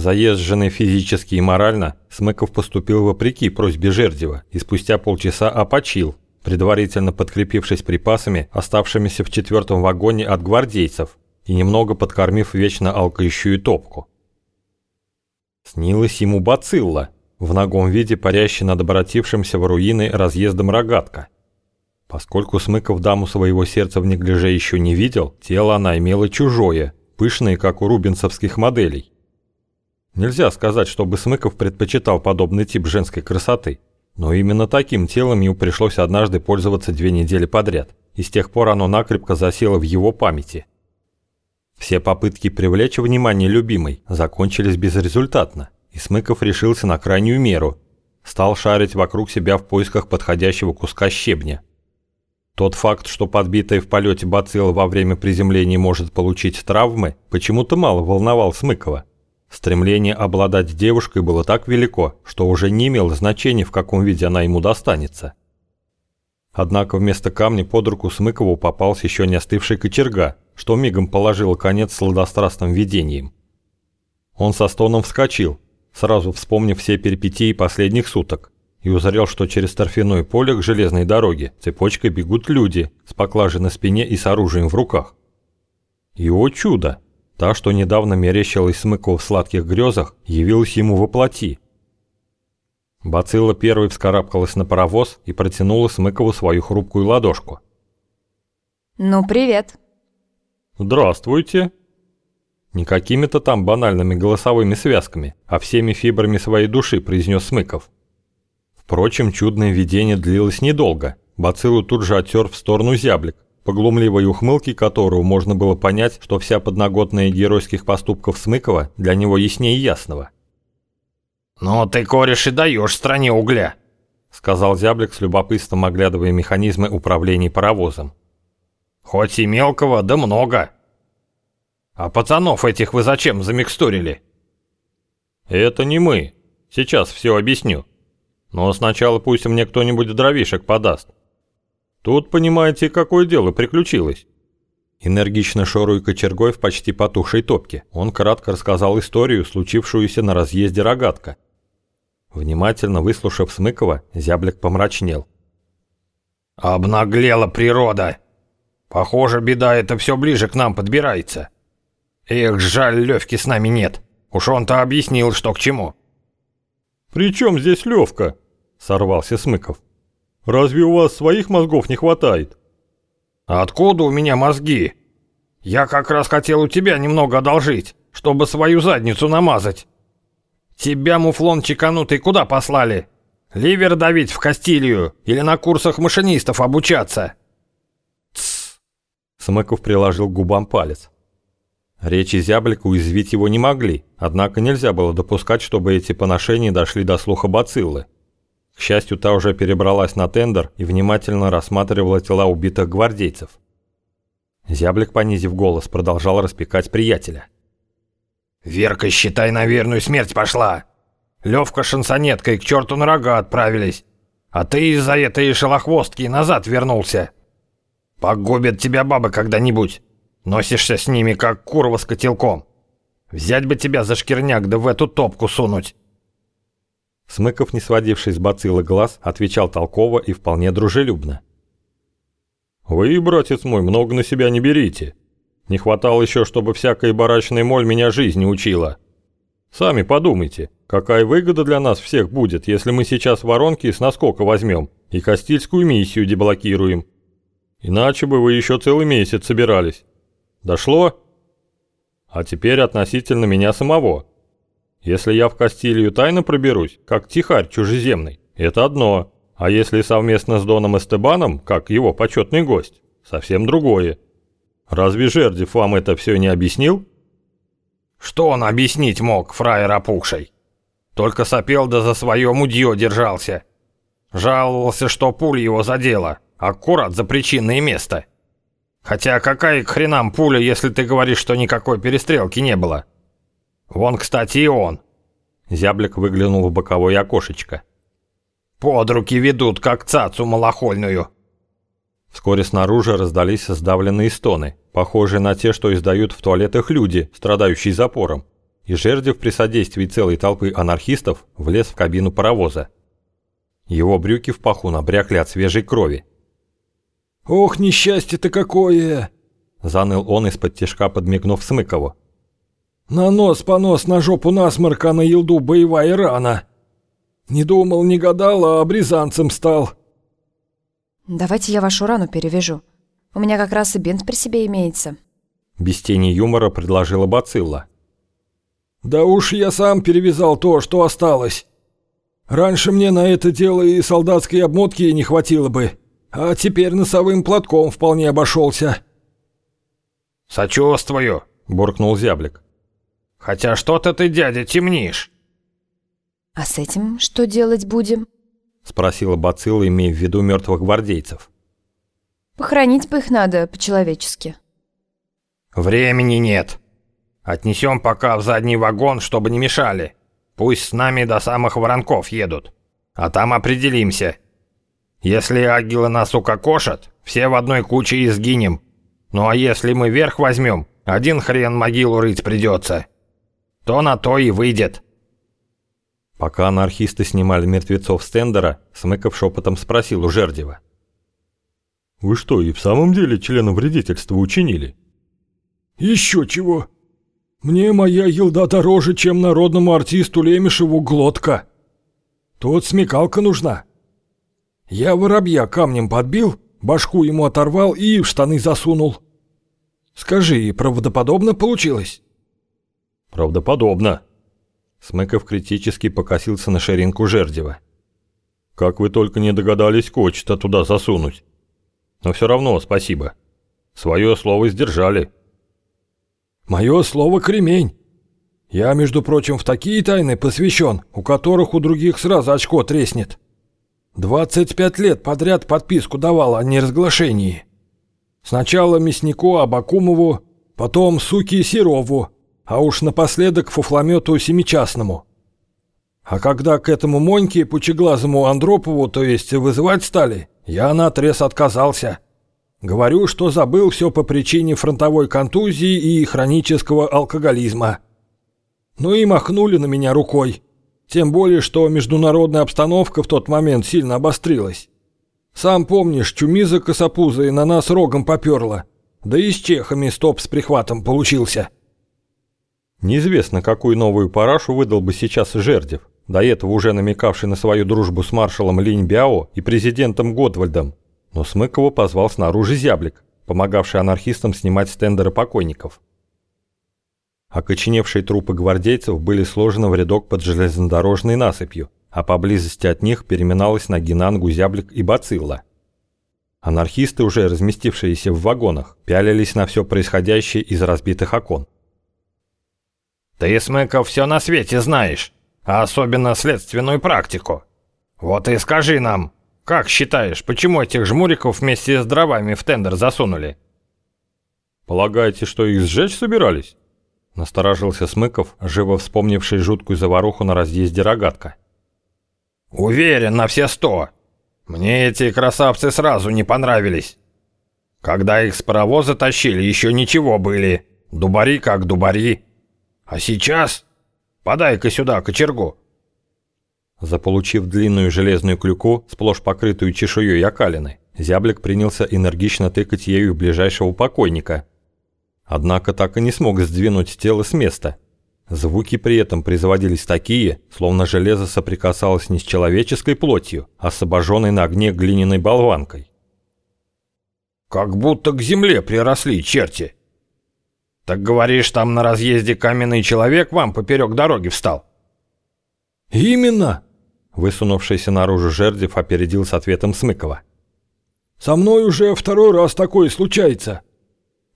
Заезженный физически и морально, Смыков поступил вопреки просьбе Жердева и спустя полчаса опочил, предварительно подкрепившись припасами, оставшимися в четвертом вагоне от гвардейцев, и немного подкормив вечно алкающую топку. Снилась ему бацилла, в ногом виде парящий над обратившимся в руины разъездом рогатка. Поскольку Смыков даму своего сердца в неглиже еще не видел, тело она имела чужое, пышное, как у рубинсовских моделей. Нельзя сказать, чтобы Смыков предпочитал подобный тип женской красоты, но именно таким телом ему пришлось однажды пользоваться две недели подряд, и с тех пор оно накрепко засело в его памяти. Все попытки привлечь внимание любимой закончились безрезультатно и Смыков решился на крайнюю меру. Стал шарить вокруг себя в поисках подходящего куска щебня. Тот факт, что подбитая в полете бацилла во время приземления может получить травмы, почему-то мало волновал Смыкова. Стремление обладать девушкой было так велико, что уже не имело значения, в каком виде она ему достанется. Однако вместо камня под руку Смыкову попался еще не остывший кочерга, что мигом положило конец сладострастным видениям. Он со стоном вскочил, сразу вспомнив все перипетии последних суток, и узрел, что через торфяное поле к железной дороге цепочкой бегут люди с поклажей на спине и с оружием в руках. И о чудо! Та, что недавно мерещилась Смыкова в сладких грезах, явилась ему во плоти. Бацилла первой вскарабкалась на паровоз и протянула Смыкову свою хрупкую ладошку. «Ну, привет!» «Здравствуйте!» Не какими-то там банальными голосовыми связками, а всеми фибрами своей души произнес Смыков. Впрочем, чудное видение длилось недолго. Бациллу тут же оттер в сторону зяблик, по глумливой ухмылке которого можно было понять, что вся подноготная геройских поступков Смыкова для него яснее ясного. «Ну ты, кореш, и даешь стране угля», — сказал зяблик с любопытством оглядывая механизмы управления паровозом. «Хоть и мелкого, да много». «А пацанов этих вы зачем замикстурили?» «Это не мы. Сейчас все объясню. Но сначала пусть мне кто-нибудь дровишек подаст. Тут, понимаете, какое дело приключилось». Энергично шоруя кочергой в почти потухшей топке, он кратко рассказал историю, случившуюся на разъезде «Рогатка». Внимательно выслушав Смыкова, зяблик помрачнел. «Обнаглела природа! Похоже, беда это все ближе к нам подбирается. Эх, жаль, Левки с нами нет. Уж он-то объяснил, что к чему. «При чем здесь Левка?» – сорвался Смыков. «Разве у вас своих мозгов не хватает?» «Откуда у меня мозги? Я как раз хотел у тебя немного одолжить, чтобы свою задницу намазать. Тебя, муфлон чеканутый, куда послали? Ливер давить в Кастилию или на курсах машинистов обучаться?» «Тссс!» Смыков приложил к губам палец. Речи зяблика уязвить его не могли, однако нельзя было допускать, чтобы эти поношения дошли до слуха бациллы. К счастью, та уже перебралась на тендер и внимательно рассматривала тела убитых гвардейцев. Зяблик, понизив голос, продолжал распекать приятеля. «Верка, считай, на верную смерть пошла. Левка шансонеткой к черту на рога отправились. А ты из-за этой шелохвостки назад вернулся. Погубят тебя бабы когда-нибудь». Носишься с ними, как курва с котелком. Взять бы тебя за шкирняк, да в эту топку сунуть. Смыков, не сводивший с бациллы глаз, отвечал толково и вполне дружелюбно. «Вы, братец мой, много на себя не берите. Не хватало еще, чтобы всякая барачная моль меня жизни учила. Сами подумайте, какая выгода для нас всех будет, если мы сейчас воронки с наскока возьмем и Кастильскую миссию деблокируем. Иначе бы вы еще целый месяц собирались. Дошло? А теперь относительно меня самого. Если я в Кастилию тайно проберусь, как тихарь чужеземный, это одно. А если совместно с Доном Эстебаном, как его почетный гость, совсем другое. Разве Жердев вам это все не объяснил? Что он объяснить мог, фраер опухший? Только сопел да за свое мудье держался. Жаловался, что пуля его задела, аккурат за причинное место. Хотя какая к хренам пуля, если ты говоришь, что никакой перестрелки не было? Вон, кстати, и он. Зяблик выглянул в боковое окошечко. Под руки ведут, как цацу малохольную. Вскоре снаружи раздались сдавленные стоны, похожие на те, что издают в туалетах люди, страдающие запором. и Жердев при содействии целой толпы анархистов влез в кабину паровоза. Его брюки в паху набрякли от свежей крови. «Ох, несчастье-то какое!» — заныл он из-под тяжка, подмигнув Смыкову. «На нос понос, на жопу насморк, а на елду боевая рана. Не думал, не гадал, а бризанцем стал». Давайте я вашу рану перевяжу. У меня как раз и бинт при себе имеется. Без тени юмора предложила Бацилла. «Да уж я сам перевязал то, что осталось. Раньше мне на это дело и солдатской обмотки не хватило бы, а теперь носовым платком вполне обошелся. «Сочувствую», — буркнул зяблик. «Хотя что-то ты, дядя, темнишь». «А с этим что делать будем?» — спросила Бацилла, имея в виду мертвых гвардейцев. «Похоронить бы их надо по-человечески». «Времени нет. Отнесем пока в задний вагон, чтобы не мешали. Пусть с нами до самых воронков едут. А там определимся. Если агилы нас укокошат, все в одной куче и сгинем. Ну а если мы верх возьмем, один хрен могилу рыть придется. То на то и выйдет». Пока анархисты снимали мертвецов Стендера, Смыков шепотом спросил у Жердева. «Вы что, и в самом деле члена вредительства учинили?» «Еще чего. Мне моя елда дороже, чем народному артисту Лемешеву глотка. Тут смекалка нужна. Я воробья камнем подбил, башку ему оторвал и в штаны засунул. Скажи, правдоподобно получилось?» «Правдоподобно», Смыков критически покосился на ширинку Жердева. «Как вы только не догадались коч-то туда засунуть. Но все равно спасибо. Свое слово сдержали». «Мое слово кремень. Я, между прочим, в такие тайны посвящен, у которых у других сразу очко треснет. 25 лет подряд подписку давал о неразглашении. Сначала Мяснику Абакумову, потом Суки Серову, а уж напоследок фуфломету семичастному. А когда к этому Моньке пучеглазому Андропову, то есть вызывать стали, я наотрез отказался. Говорю, что забыл все по причине фронтовой контузии и хронического алкоголизма. Ну и махнули на меня рукой. Тем более, что международная обстановка в тот момент сильно обострилась. Сам помнишь, чумиза косопуза на нас рогом поперла. Да и с чехами стоп с прихватом получился. Неизвестно, какую новую парашу выдал бы сейчас Жердев, до этого уже намекавший на свою дружбу с маршалом Линь Бяо и президентом Готвальдом, но Смыкова позвал снаружи зяблик, помогавший анархистам снимать стендеры покойников. Окоченевшие трупы гвардейцев были сложены в рядок под железнодорожной насыпью, а поблизости от них переминалась на Гинангу зяблик и бацилла. Анархисты, уже разместившиеся в вагонах, пялились на все происходящее из разбитых окон. Ты, Смыков, все на свете знаешь, а особенно следственную практику. Вот и скажи нам, как считаешь, почему этих жмуриков вместе с дровами в тендер засунули? Полагаете, что их сжечь собирались? Насторожился Смыков, живо вспомнивший жуткую заваруху на разъезде рогатка. Уверен на все сто. Мне эти красавцы сразу не понравились. Когда их с паровоза тащили, еще ничего были. Дубари как дубари. А сейчас? Подай-ка сюда кочергу. Заполучив длинную железную клюку, сплошь покрытую чешуей окалины, зяблик принялся энергично тыкать ею в ближайшего покойника. Однако так и не смог сдвинуть тело с места. Звуки при этом производились такие, словно железо соприкасалось не с человеческой плотью, а с обожженной на огне глиняной болванкой. «Как будто к земле приросли черти!» «Так говоришь, там на разъезде каменный человек вам поперек дороги встал?» «Именно!» Высунувшийся наружу Жердев опередил с ответом Смыкова. «Со мной уже второй раз такое случается.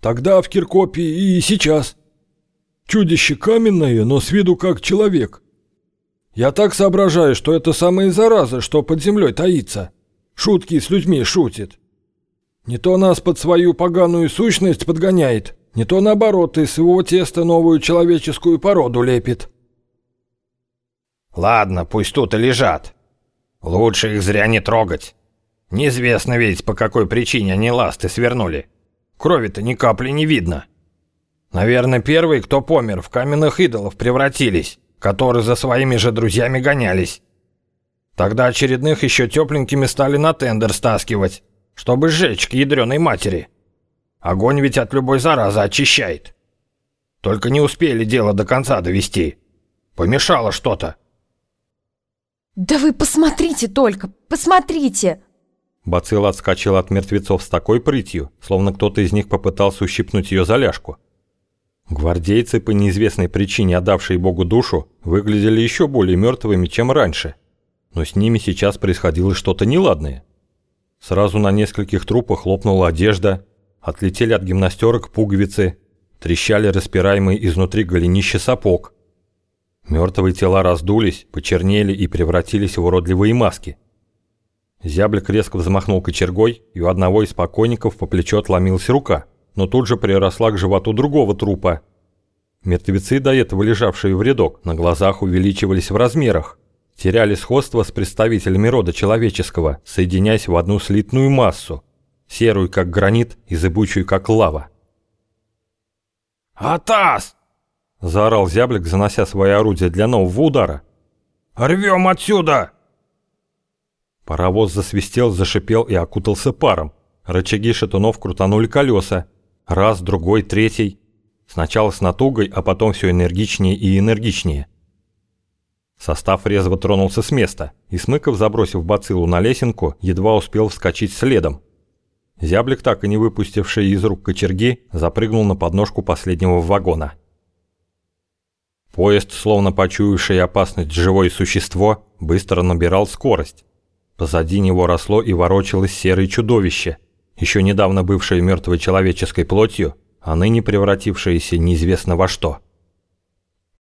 Тогда в Киркопе и сейчас. Чудище каменное, но с виду как человек. Я так соображаю, что это самая зараза, что под землей таится. Шутки с людьми шутит. Не то нас под свою поганую сущность подгоняет, не то наоборот, из своего теста новую человеческую породу лепит. Ладно, пусть тут и лежат. Лучше их зря не трогать. Неизвестно ведь, по какой причине они ласты свернули. Крови-то ни капли не видно. Наверное, первые, кто помер, в каменных идолов превратились, которые за своими же друзьями гонялись. Тогда очередных еще тепленькими стали на тендер стаскивать, чтобы сжечь к ядреной матери. Огонь ведь от любой заразы очищает. Только не успели дело до конца довести. Помешало что-то. «Да вы посмотрите только, посмотрите!» Бацилла отскочила от мертвецов с такой прытью, словно кто-то из них попытался ущипнуть ее за ляжку. Гвардейцы, по неизвестной причине отдавшие Богу душу, выглядели еще более мертвыми, чем раньше. Но с ними сейчас происходило что-то неладное. Сразу на нескольких трупах лопнула одежда, отлетели от гимнастерок пуговицы, трещали распираемые изнутри голенища сапог. Мертвые тела раздулись, почернели и превратились в уродливые маски. Зяблик резко взмахнул кочергой, и у одного из покойников по плечу отломилась рука, но тут же приросла к животу другого трупа. Мертвецы, до этого лежавшие в рядок, на глазах увеличивались в размерах, теряли сходство с представителями рода человеческого, соединяясь в одну слитную массу, серую как гранит и зыбучую как лава. «Атас!» – заорал зяблик, занося свои орудия для нового удара. «Рвем отсюда!» Паровоз засвистел, зашипел и окутался паром. Рычаги шатунов крутанули колеса. Раз, другой, третий. Сначала с натугой, а потом все энергичнее и энергичнее. Состав резво тронулся с места, и Смыков, забросив бациллу на лесенку, едва успел вскочить следом. Зяблик, так и не выпустивший из рук кочерги, запрыгнул на подножку последнего вагона. Поезд, словно почуявший опасность живое существо, быстро набирал скорость. Позади него росло и ворочалось серое чудовище, еще недавно бывшее мертвой человеческой плотью, а ныне превратившееся неизвестно во что –